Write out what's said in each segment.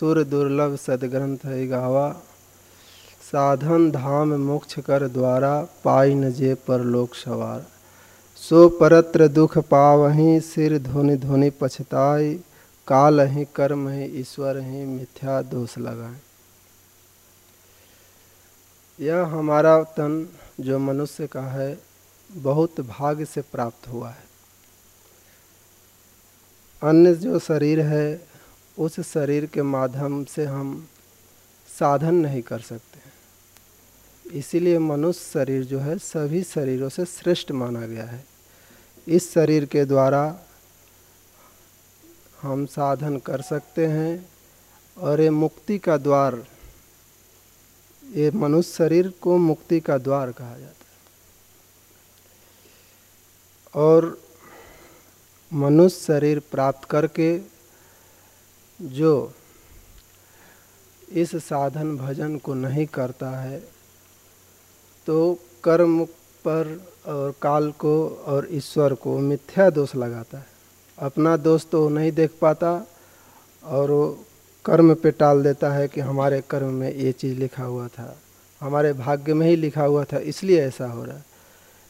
सुर दुर्लभ सदग्रंथ है गावा। साधन धाम मोक्ष कर द्वारा पाई न जे पर लोक सवार। सो परत्र दुख पावही, सिर धोनि धोनि पछताई। काल ही कर्म ही ईश्वर ही मिथ्या दोष लगाए। यह हमारा तन, जो मनुष्य का है, बहुत भाग्य से प्राप्त हुआ है। अन्य जो शरीर है उस शरीर के माध्यम से हम साधन नहीं कर सकते। इसीलिए मनुष्य शरीर जो है, सभी शरीरों से श्रेष्ठ माना गया है। इस शरीर के द्वारा हम साधन कर सकते हैं और ये मुक्ति का द्वार, ये मनुष्य शरीर को मुक्ति का द्वार कहा जाता है। और मनुष्य शरीर प्राप्त करके जो इस साधन भजन को नहीं करता है तो कर्म पर और काल को और ईश्वर को मिथ्या दोष लगाता है। अपना दोष तो नहीं देख पाता और वो कर्म पे टाल देता है कि हमारे कर्म में ये चीज़ लिखा हुआ था, हमारे भाग्य में ही लिखा हुआ था, इसलिए ऐसा हो रहा है।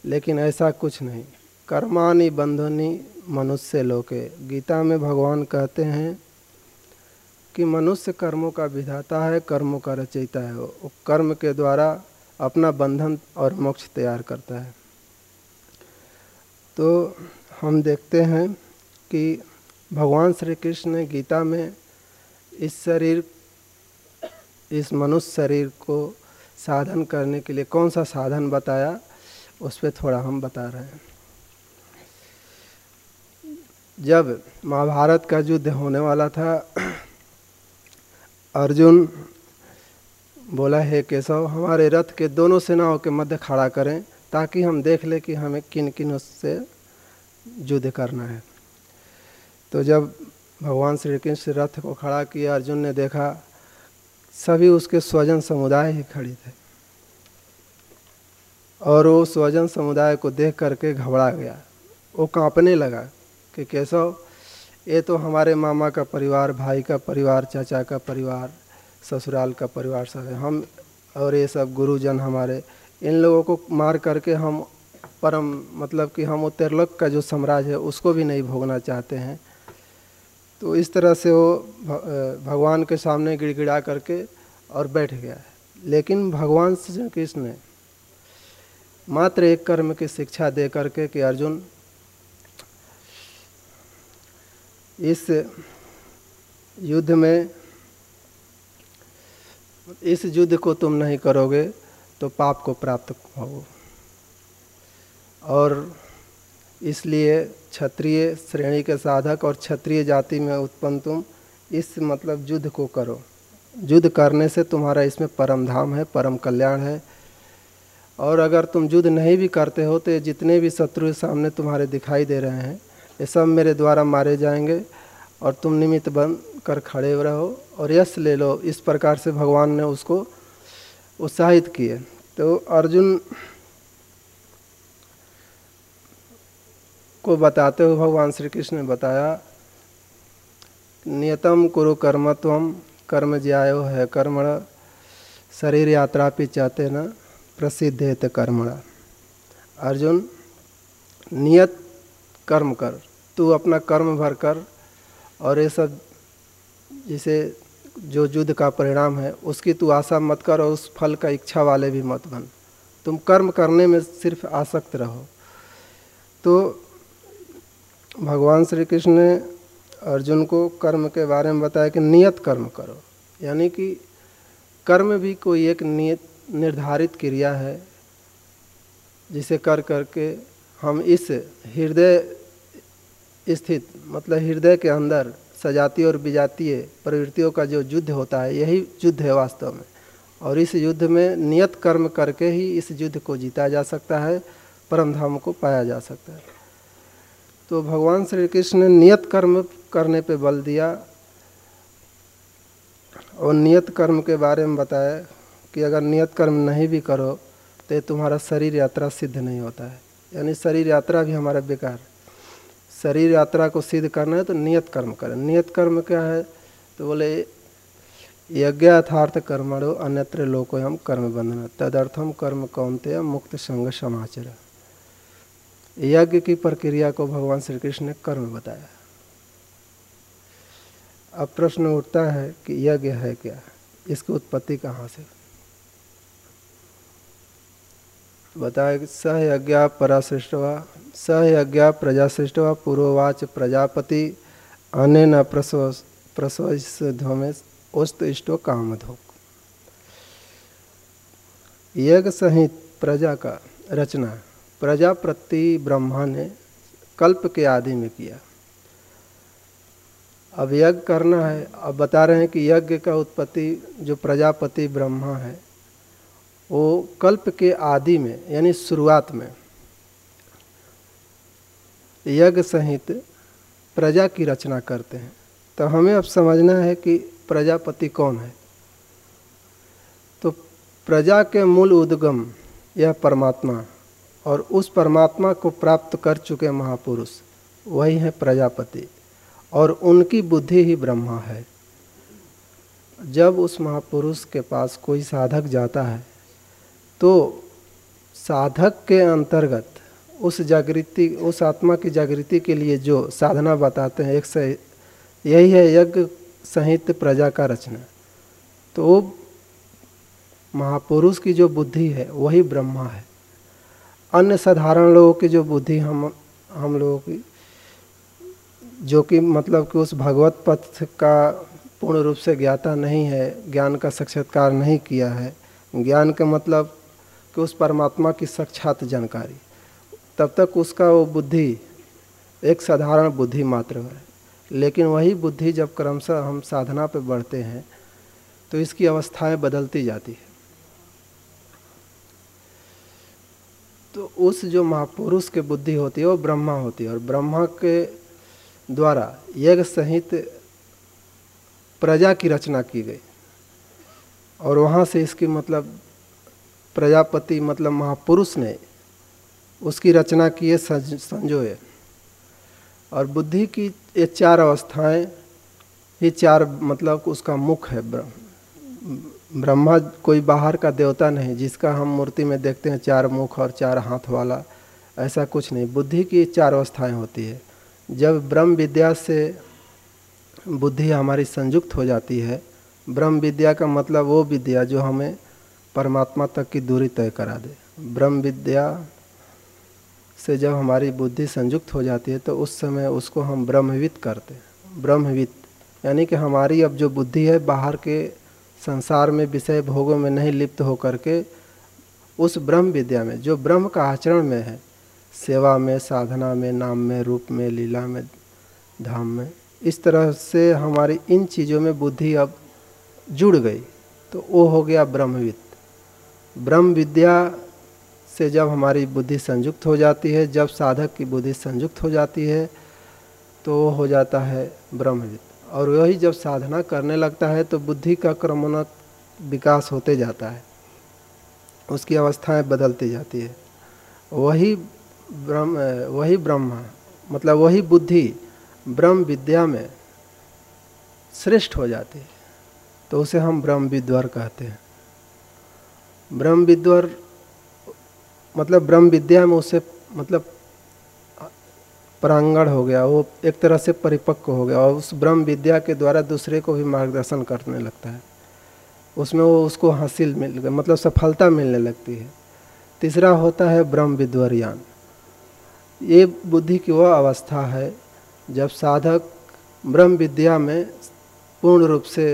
लेकिन ऐसा कुछ नहीं। कर्मानि बंधनी मनुष्य लोके। गीता में भगवान कहते हैं कि मनुष्य कर्मों का विधाता है, कर्मों का रचयिता है। वो कर्म के द्वारा अपना बंधन और मोक्ष तैयार करता है। तो हम देखते हैं कि भगवान श्री कृष्ण ने गीता में इस शरीर, इस मनुष्य शरीर को साधन करने के लिए कौन सा साधन बताया, उस पर थोड़ा हम बता रहे हैं। जब महाभारत का युद्ध होने वाला था अर्जुन बोला, है केशव, हमारे रथ के दोनों सेनाओं के मध्य खड़ा करें ताकि हम देख लें कि हमें किन किन से युद्ध करना है। तो जब भगवान श्री कृष्ण रथ को खड़ा किया, अर्जुन ने देखा, सभी उसके स्वजन समुदाय ही खड़े थे। और वो स्वजन समुदाय को देख करके घबरा गया। वो कांपने लगा कि, केशव ये तो हमारे मामा का परिवार, भाई का परिवार, चाचा का परिवार, ससुराल का परिवार सब है हम और ये सब गुरुजन हमारे, इन लोगों को मार करके हम परम मतलब कि हम उत्तरलोक का जो साम्राज्य है, उसको भी नहीं भोगना चाहते हैं। तो इस तरह से वो भगवान के सामने गिड़गिड़ा करके और बैठ गया है। लेकिन भगवान श्री कृष्ण ने मात्र एक कर्म की शिक्षा दे करके कि अर्जुन इस युद्ध में, इस युद्ध को तुम नहीं करोगे तो पाप को प्राप्त हो और इसलिए क्षत्रिय श्रेणी के साधक और क्षत्रिय जाति में उत्पन्न तुम इस मतलब युद्ध को करो। युद्ध करने से तुम्हारा इसमें परम धाम है, परम कल्याण है। और अगर तुम युद्ध नहीं भी करते हो तो जितने भी शत्रु सामने तुम्हारे दिखाई दे रहे हैं ये सब मेरे द्वारा मारे जाएँगे और तुम निमित्त बन कर खड़े रहो और यश ले लो। इस प्रकार से भगवान ने उसको उत्साहित किए। तो अर्जुन को बताते हुए भगवान श्री कृष्ण ने बताया, नियतम कुरु कर्मत्वम कर्म ज्यायो है कर्मण, शरीर यात्रा भी चाहते न प्रसिद्ध है कर्मणा। अर्जुन, नियत कर्म कर। तू अपना कर्म भर कर और ये सब जैसे जो युद्ध का परिणाम है, उसकी तू आशा मत कर और उस फल का इच्छा वाले भी मत बन। तुम कर्म करने में सिर्फ़ आसक्त रहो। तो भगवान श्री कृष्ण ने अर्जुन को कर्म के बारे में बताया कि नियत कर्म करो। यानी कि कर्म भी कोई एक नियत, निर्धारित क्रिया है, जिसे कर करके हम इस हृदय स्थित मतलब हृदय के अंदर सजातीय और विजातीय प्रवृत्तियों का जो युद्ध होता है, यही युद्ध है वास्तव में। और इस युद्ध में नियत कर्म करके ही इस युद्ध को जीता जा सकता है, परम धाम को पाया जा सकता है। तो भगवान श्री कृष्ण ने नियत कर्म करने पे बल दिया और नियत कर्म के बारे में बताया कि अगर नियत कर्म नहीं भी करो तो तुम्हारा शरीर यात्रा सिद्ध नहीं होता है। यानी शरीर यात्रा भी हमारा बेकार शरीर यात्रा को सिद्ध करना है तो नियत कर्म करें। नियत कर्म क्या है? तो बोले यज्ञार्थार्थ कर्मणो अन्यत्र लोकोयम कर्म बंधन तदर्थम कर्म कौनते मुक्त संग समाचार। यज्ञ की प्रक्रिया को भगवान श्री कृष्ण ने कर्म बताया। अब प्रश्न उठता है कि यज्ञ है क्या? इसकी उत्पत्ति कहाँ से बताया स यज्ञ पराश्रेष्ठवा, स यज्ञ प्रजाश्रेष्ठवा, पूर्ववाच प्रजापति अन्य न प्रसव प्रसव ध्वमे उस्त इष्टो कामधोक यज्ञ सहित प्रजा का रचना प्रजापति ब्रह्मा ने कल्प के आदि में किया। अब यज्ञ करना है, अब बता रहे हैं कि यज्ञ का उत्पत्ति जो प्रजापति ब्रह्मा है वो कल्प के आदि में, यानी शुरुआत में, यज्ञ सहित प्रजा की रचना करते हैं। तो हमें अब समझना है कि प्रजापति कौन है। तो प्रजा के मूल उद्गम यह परमात्मा, और उस परमात्मा को प्राप्त कर चुके महापुरुष, वही है प्रजापति, और उनकी बुद्धि ही ब्रह्मा है। जब उस महापुरुष के पास कोई साधक जाता है तो साधक के अंतर्गत उस जागृति, उस आत्मा की जागृति के लिए जो साधना बताते हैं, एक से यही है यज्ञ सहित प्रजा का रचना। तो महापुरुष की जो बुद्धि है, वही ब्रह्मा है। अन्य साधारण लोगों की जो बुद्धि हम हम लोगों की, जो कि मतलब कि उस भगवत पथ का पूर्ण रूप से ज्ञाता नहीं है, ज्ञान का साक्षात्कार नहीं किया है, ज्ञान का मतलब कि उस परमात्मा की साक्षात जानकारी। तब तक उसका वो बुद्धि एक साधारण बुद्धि मात्र है। लेकिन वही बुद्धि जब क्रमशः हम साधना पर बढ़ते हैं तो इसकी अवस्थाएँ बदलती जाती है। तो उस जो महापुरुष के बुद्धि होती है, वो ब्रह्मा होती है। और ब्रह्मा के द्वारा यज्ञ सहित प्रजा की रचना की गई। और वहाँ से इसकी मतलब प्रजापति मतलब महापुरुष ने उसकी रचना की है संजोए। और बुद्धि की ये चार अवस्थाएँ, ये चार मतलब उसका मुख है ब्रह्मा कोई बाहर का देवता नहीं, जिसका हम मूर्ति में देखते हैं चार मुख और चार हाथ वाला, ऐसा कुछ नहीं। बुद्धि की चार अवस्थाएँ होती है। जब ब्रह्म विद्या से बुद्धि हमारी संयुक्त हो जाती है, ब्रह्म विद्या का मतलब वो विद्या जो हमें परमात्मा तक की दूरी तय करा दे। ब्रह्म विद्या से जब हमारी बुद्धि संयुक्त हो जाती है तो उस समय उसको हम ब्रह्मविद करते हैं। ब्रह्मविद, यानी कि हमारी अब जो बुद्धि है, बाहर के संसार में विषय भोगों में नहीं लिप्त होकर के, उस ब्रह्म विद्या में, जो ब्रह्म का आचरण में है, सेवा में, साधना में, नाम में, रूप में, लीला में, धाम में, इस तरह से हमारी इन चीज़ों में बुद्धि अब जुड़ गई तो वो हो गया ब्रह्मविद। ब्रह्म विद्या से जब हमारी बुद्धि संयुक्त हो जाती है, जब साधक की बुद्धि संयुक्त हो जाती है तो हो जाता है ब्रह्मविद। और वही जब साधना करने लगता है तो बुद्धि का क्रमोन्नत विकास होते जाता है। उसकी अवस्थाएँ बदलती जाती है। वही ब्रह्म वही ब्रह्म मतलब वही बुद्धि ब्रह्म विद्या में श्रेष्ठ हो जाती है। तो उसे हम ब्रह्म विद्वर कहते हैं। ब्रह्म विद्वर मतलब ब्रह्म विद्या में उसे मतलब प्रांगण हो गया, वो एक तरह से परिपक्व हो गया और उस ब्रह्म विद्या के द्वारा दूसरे को भी मार्गदर्शन करने लगता है। उसमें वो उसको हासिल मिल गया मतलब सफलता मिलने लगती है। तीसरा होता है ब्रह्म विद्वरयान। ये बुद्धि की वह अवस्था है जब साधक ब्रह्म विद्या में पूर्ण रूप से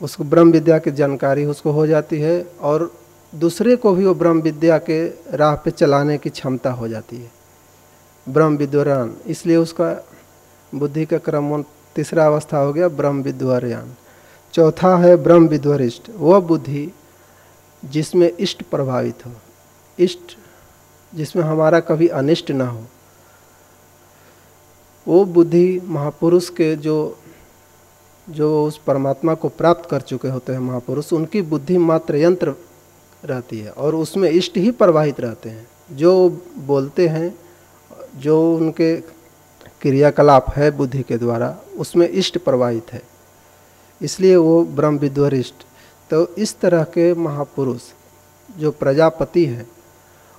उसको ब्रह्म विद्या की जानकारी उसको हो जाती है और दूसरे को भी वो ब्रह्म विद्या के राह पे चलाने की क्षमता हो जाती है। ब्रह्म विद्वरान इसलिए उसका बुद्धि का क्रम तीसरा अवस्था हो गया ब्रह्म विद्वरयान चौथा है ब्रह्म विद्वरिष्ट, वह बुद्धि जिसमें इष्ट प्रभावित हो, इष्ट जिसमें हमारा कभी अनिष्ट ना हो। वो बुद्धि महापुरुष के जो जो उस परमात्मा को प्राप्त कर चुके होते हैं महापुरुष, उनकी बुद्धि मात्र यंत्र रहती है और उसमें इष्ट ही प्रवाहित रहते हैं। जो बोलते हैं, जो उनके क्रियाकलाप है बुद्धि के द्वारा, उसमें इष्ट प्रवाहित है। इसलिए वो ब्रह्म विद्वरिष्ठ तो इस तरह के महापुरुष जो प्रजापति हैं,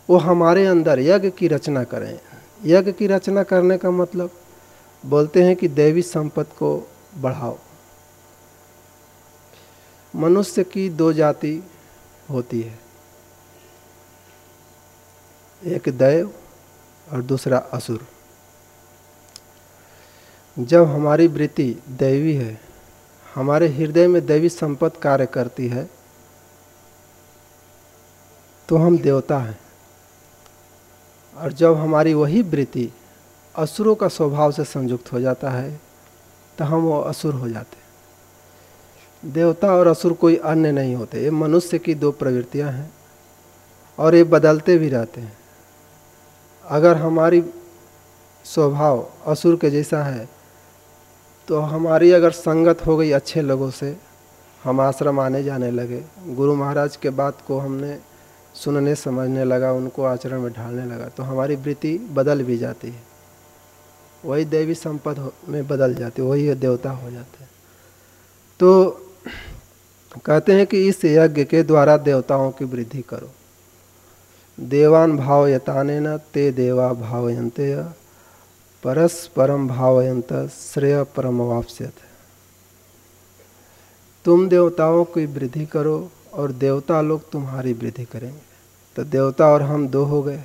वो हमारे अंदर यज्ञ की रचना करें। यज्ञ की रचना करने का मतलब बोलते हैं कि देवी संपत्ति को बढ़ाओ। मनुष्य की दो जाति होती है। एक दैव और दूसरा असुर। जब हमारी वृत्ति दैवी है, हमारे हृदय में दैवी संपत्ति कार्य करती है तो हम देवता हैं। और जब हमारी वही वृत्ति असुरों का स्वभाव से संयुक्त हो जाता है तो हम वो असुर हो जाते हैं। देवता और असुर कोई अन्य नहीं होते। ये मनुष्य की दो प्रवृत्तियाँ हैं और ये बदलते भी रहते हैं। अगर हमारी स्वभाव असुर के जैसा है तो हमारी अगर संगत हो गई अच्छे लोगों से, हम आश्रम आने जाने लगे। गुरु महाराज के बात को हमने सुनने, समझने लगा, उनको आचरण में ढालने लगा तो हमारी वृत्ति बदल भी जाती है। वही देवी संपद में बदल जाती है, वही देवता हो जाते हैं। तो कहते हैं कि इस यज्ञ के द्वारा देवताओं की वृद्धि करो। देवान भाव यताने न ते देवा भावयंते परस्परम भावयंत श्रेय परम वापस्यत। तुम देवताओं की वृद्धि करो और देवता लोग तुम्हारी वृद्धि करेंगे। तो देवता और हम दो हो गए।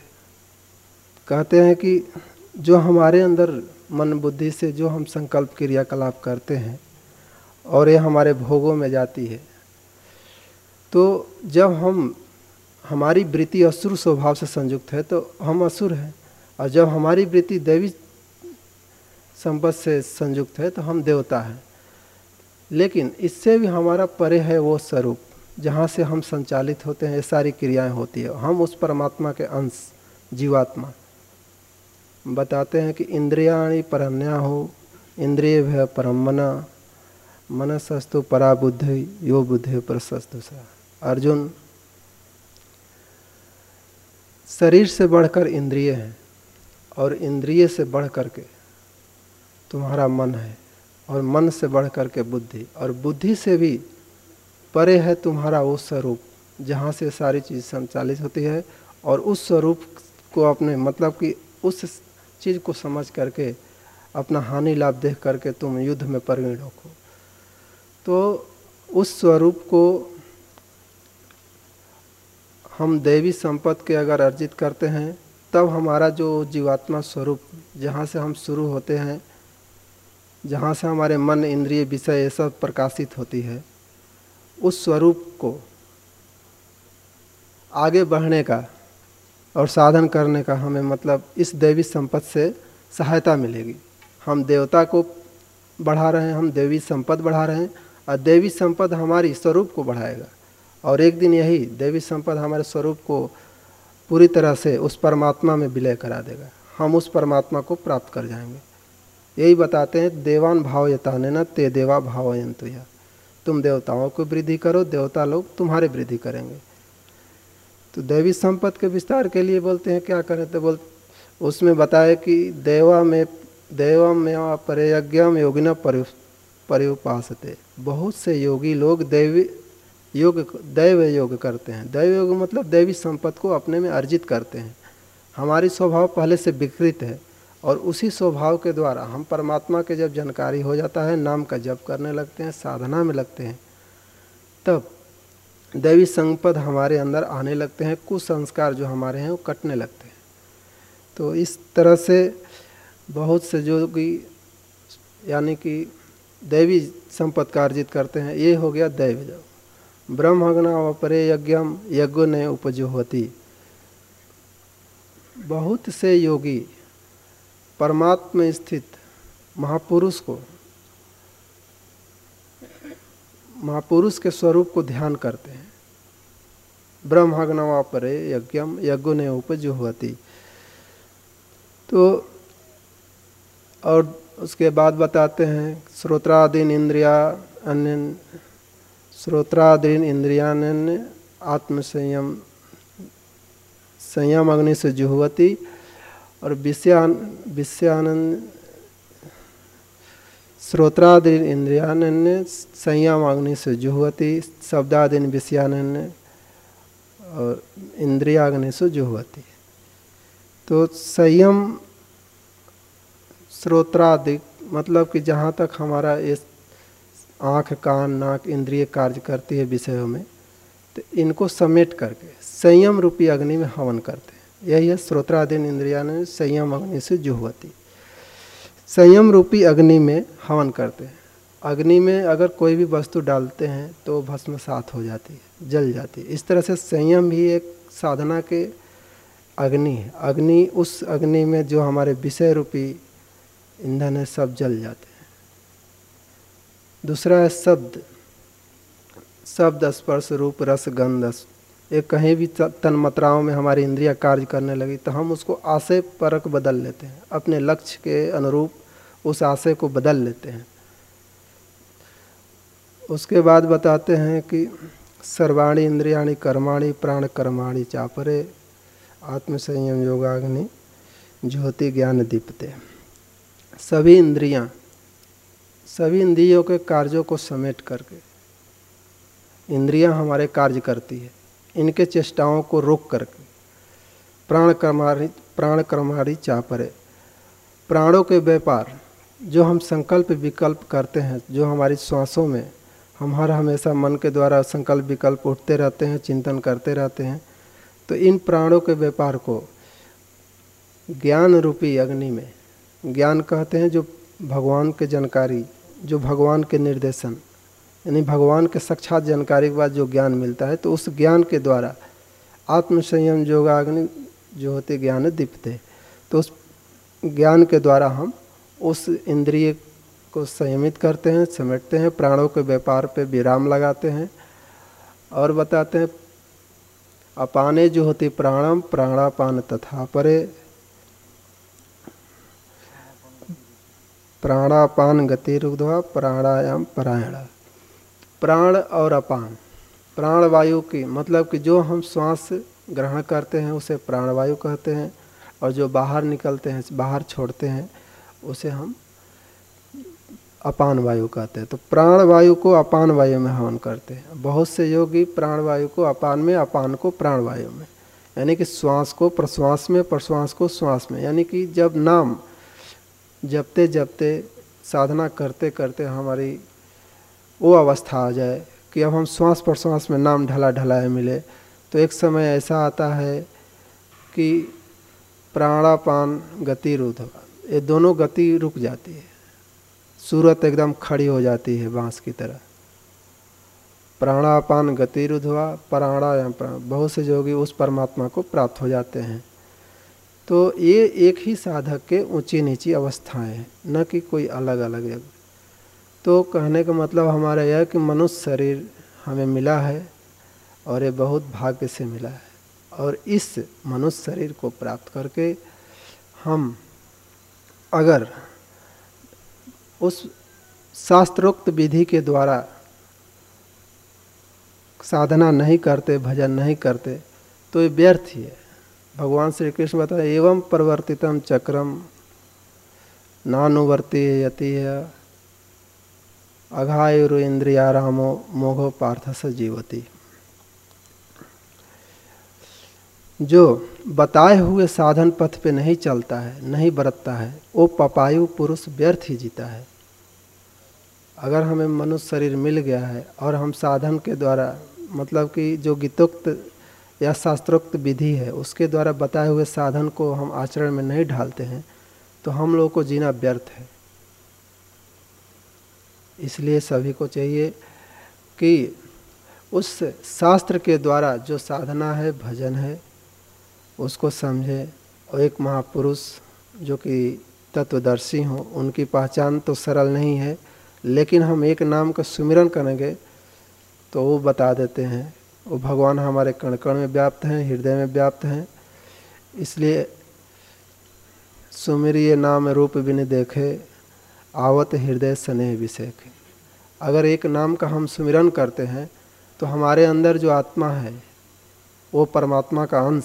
कहते हैं कि जो हमारे अंदर मन बुद्धि से जो हम संकल्प क्रियाकलाप करते हैं और ये हमारे भोगों में जाती है तो जब हम, हमारी वृत्ति असुर स्वभाव से संयुक्त है तो हम असुर हैं। और जब हमारी वृत्ति दैवी संपत्ति से संयुक्त है तो हम देवता हैं। लेकिन इससे भी हमारा परे है वो स्वरूप, जहाँ से हम संचालित होते हैं, ये सारी क्रियाएँ होती है। हम उस परमात्मा के अंश, जीवात्मा। बताते हैं कि इंद्रियाणी परन्या हो, इंद्रिय भय परम मना, मनसस्तु परा बुद्धि यो बुद्धि प्रशस्तु सा। अर्जुन, शरीर से बढ़कर इंद्रिय हैं और इंद्रिय से बढ़ कर के तुम्हारा मन है और मन से बढ़ कर के बुद्धि और बुद्धि से भी परे है तुम्हारा वो स्वरूप जहाँ से सारी चीज़ संचालित होती है और उस स्वरूप को अपने मतलब कि उस चीज़ को समझ करके अपना हानि लाभ देख करके तुम युद्ध में प्रवीण हो। तो उस स्वरूप को हम देवी संपत्ति के अगर अर्जित करते हैं, तब हमारा जो जीवात्मा स्वरूप, जहाँ से हम शुरू होते हैं, जहाँ से हमारे मन, इंद्रिय विषय, ये सब प्रकाशित होती है, उस स्वरूप को आगे बढ़ने का और साधन करने का हमें मतलब इस देवी संपत्ति से सहायता मिलेगी। हम देवता को बढ़ा रहे हैं, हम देवी संपद बढ़ा रहे हैं, और देवी संपद हमारी स्वरूप को बढ़ाएगा। और एक दिन यही देवी संपद हमारे स्वरूप को पूरी तरह से उस परमात्मा में विलय करा देगा। हम उस परमात्मा को प्राप्त कर जाएँगे। यही बताते हैं, देवान भाव यताने न ते देवा भावयंतु या। तुम देवताओं को वृद्धि करो, देवता लोग तुम्हारे वृद्धि करेंगे। तो देवी संपद के विस्तार के लिए बोलते हैं, क्या करें? तो बोल, उसमें बताए कि देवा में देवम में परयज्ञम योगिन परिउपासते। बहुत से योगी लोग दैवी योग, दैव योग करते हैं। दैव योग मतलब दैवी संपत्ति को अपने में अर्जित करते हैं। हमारी स्वभाव पहले से विकृत है और उसी स्वभाव के द्वारा हम परमात्मा के जब जानकारी हो जाता है, नाम का जप करने लगते हैं, साधना में लगते हैं, तब दैवी संपद हमारे अंदर आने लगते हैं कुछ संस्कार जो हमारे हैं वो कटने लगते हैं। तो इस तरह से बहुत से जो कि यानी कि दैवी संपद का अर्जित करते हैं। ये हो गया दैव जब ब्रह्मग्ना अपरे यज्ञम यज्ञ ने उपजो होती बहुत से योगी परमात्मा स्थित महापुरुष को, महापुरुष के स्वरूप को ध्यान करते हैं। ब्रह्मग्नवा परे यज्ञम यज्ञ ने उपजो होती तो और उसके बाद बताते हैं, श्रोत्रादीन इंद्रिया, अन्य श्रोत्रादीन इंद्रिया आत्मसंयम, संयम अग्नि से जुहवती और विषयान, विषयानंद, श्रोत्रादीन इंद्रियानन्य संयम अग्नि से जुहवती, शब्दादीन विषयानन्य और इंद्रियाग्नि से जुहवती। तो संयम श्रोत्रादिक मतलब कि जहाँ तक हमारा ये आँख, कान, नाक, इंद्रिय कार्य करती है विषयों में तो इनको समेट करके संयम रूपी अग्नि में हवन करते हैं। यही है श्रोत्रादीन इंद्रिया ने संयम अग्नि से जुहवती। संयम रूपी अग्नि में हवन करते हैं। अग्नि में अगर कोई भी वस्तु डालते हैं तो भस्म सात हो जाती है, जल जाती है। इस तरह से संयम भी एक साधना के अग्नि है। अग्नि, उस अग्नि में जो हमारे विषय रूपी ईंधन है, सब जल जाते हैं। दूसरा है शब्द। शब्द, स्पर्श रूप, रस, गंध। ये कहीं भी तन मात्राओं में हमारी इंद्रिया कार्य करने लगी तो हम उसको आशय परक बदल लेते हैं। अपने लक्ष्य के अनुरूप उस आशय को बदल लेते हैं। उसके बाद बताते हैं कि सर्वाणी इंद्रियाणी कर्माणी प्राण कर्माणी चापरे, आत्मसंयम योगाग्नि, ज्योति ज्ञान दीपते। सभी इंद्रियाँ सभी इंद्रियों के कार्यों को समेट करके इंद्रियाँ हमारे कार्य करती है। इनके चेष्टाओं को रोक करके प्राण कर्मारी प्राण कर्मारी चापरे। प्राणों के व्यापार, जो हम संकल्प विकल्प करते हैं, जो हमारी श्वासों में हम हर हमेशा मन के द्वारा संकल्प विकल्प उठते रहते हैं, चिंतन करते रहते हैं तो इन प्राणों के व्यापार को ज्ञान रूपी अग्नि में, ज्ञान कहते हैं जो भगवान के जानकारी जो भगवान के निर्देशन, यानी भगवान के साक्षात जानकारी के बाद जो ज्ञान मिलता है तो उस ज्ञान के द्वारा आत्मसंयम योगाग्नि जो होते ज्ञान दीपते तो उस ज्ञान के द्वारा हम उस इंद्रिय को संयमित करते हैं, समेटते हैं, प्राणों के व्यापार पे विराम लगाते हैं और बताते हैं, अपाने जो होती प्राणम, प्राणापान तथा परे प्राणापान गति रुद्वा प्राणायाम परायण। प्राण और अपान। प्राण वायु की मतलब कि जो हम श्वास ग्रहण करते हैं, उसे प्राणवायु कहते हैं, और जो बाहर निकलते हैं, बाहर छोड़ते हैं, उसे हम अपान वायु कहते हैं। तो प्राण वायु को अपान वायु में हवन करते हैं। बहुत से योगी प्राण वायु को अपान में, अपान को प्राण वायु में। यानी कि श्वास को प्रश्वास में, प्रश्वास को श्वास में। यानी कि जब नाम जपते जपते, साधना करते करते हमारी वो अवस्था आ जाए कि अब हम श्वास प्रश्वास में नाम ढला ढलाए मिले। तो एक समय ऐसा आता है कि प्राणापान गति रुद्ध ये दोनों गति रुक जाती है। सूरत एकदम खड़ी हो जाती है बाँस की तरह। प्राणापान गति रुद्धवा प्राणायाम, प्राण बहुत से योगी उस परमात्मा को प्राप्त हो जाते हैं। तो ये एक ही साधक के ऊँची नीची अवस्थाएँ हैं, न कि कोई अलग अलग है तो कहने का मतलब हमारा यह कि मनुष्य शरीर हमें मिला है और ये बहुत भाग्य से मिला है और इस मनुष्य शरीर को प्राप्त करके हम अगर उस शास्त्रोक्त विधि के द्वारा साधना नहीं करते, भजन नहीं करते तो ये व्यर्थ ही है। भगवान श्री कृष्ण बताए, एवं परिवर्तितम चक्रम नानुवर्ती यति अघायुरु इंद्रियारामो मोघो पार्थ स जीवती। जो बताए हुए साधन पथ पे नहीं चलता है, नहीं बरतता है, वो पपायु पुरुष व्यर्थ ही जीता है। अगर हमें मनुष्य शरीर मिल गया है और हम साधन के द्वारा मतलब कि जो गीतोक्त या शास्त्रोक्त विधि है। उसके द्वारा बताए हुए साधन को हम आचरण में नहीं ढालते हैं तो हम लोगों को जीना व्यर्थ है। इसलिए सभी को चाहिए कि उस शास्त्र के द्वारा जो साधना है, भजन है, उसको समझे। और एक महापुरुष जो कि तत्वदर्शी हों, उनकी पहचान तो सरल नहीं है, लेकिन हम एक नाम का सुमिरन करेंगे तो वो बता देते हैं वो भगवान हमारे कण कण में व्याप्त हैं, हृदय में व्याप्त हैं। इसलिए सुमिरिय नाम रूप बिन देखे, आवत हृदय स्नेह विषेक अगर एक नाम का हम सुमिरन करते हैं तो हमारे अंदर जो आत्मा है, वो परमात्मा का अंश,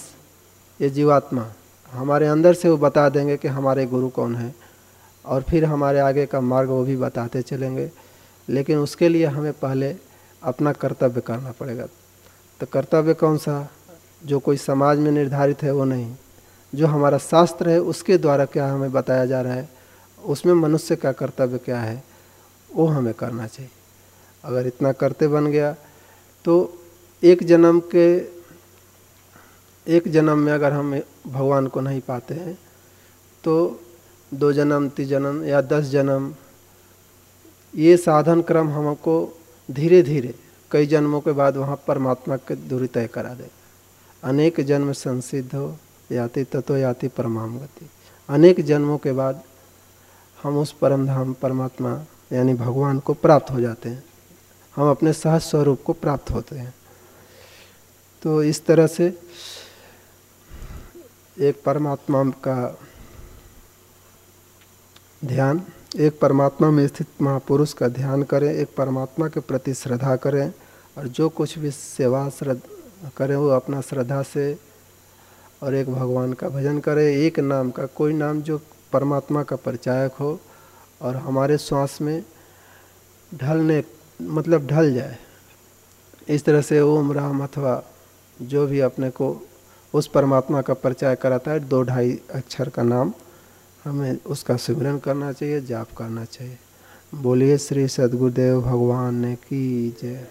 ये जीवात्मा, हमारे अंदर से वो बता देंगे कि हमारे गुरु कौन है, और फिर हमारे आगे का मार्ग वो भी बताते चलेंगे। लेकिन उसके लिए हमें पहले अपना कर्तव्य करना पड़ेगा। तो कर्तव्य कौन सा? जो कोई समाज में निर्धारित है वो नहीं। जो हमारा शास्त्र है, उसके द्वारा क्या हमें बताया जा रहा है, उसमें मनुष्य का कर्तव्य क्या है, वो हमें करना चाहिए। अगर इतना करते बन गया तो एक जन्म के, एक जन्म में अगर हम भगवान को नहीं पाते हैं तो दो जन्म, तीन जन्म या दस जन्म, ये साधन क्रम हमको धीरे धीरे कई जन्मों के बाद वहाँ परमात्मा की दूरी तय करा दे। अनेक जन्म संसिद्ध हो, याति तत्व, याति परमाम गति अनेक जन्मों के बाद हम उस परम धाम परमात्मा, यानी भगवान को प्राप्त हो जाते हैं। हम अपने सहज स्वरूप को प्राप्त होते हैं। तो इस तरह से एक परमात्मा का ध्यान, एक परमात्मा में स्थित महापुरुष का ध्यान करें, एक परमात्मा के प्रति श्रद्धा करें और जो कुछ भी सेवा श्रद्धा करें वो अपना श्रद्धा से और एक भगवान का भजन करें, एक नाम का, कोई नाम जो परमात्मा का परिचायक हो और हमारे श्वास में ढलने मतलब ढल जाए। इस तरह से ओम राम अथवा जो भी अपने को उस परमात्मा का परिचय कराता है, दो ढाई अक्षर का नाम हमें उसका सिमरन करना चाहिए, जाप करना चाहिए। बोलिए श्री सदगुरुदेव भगवान ने की जय।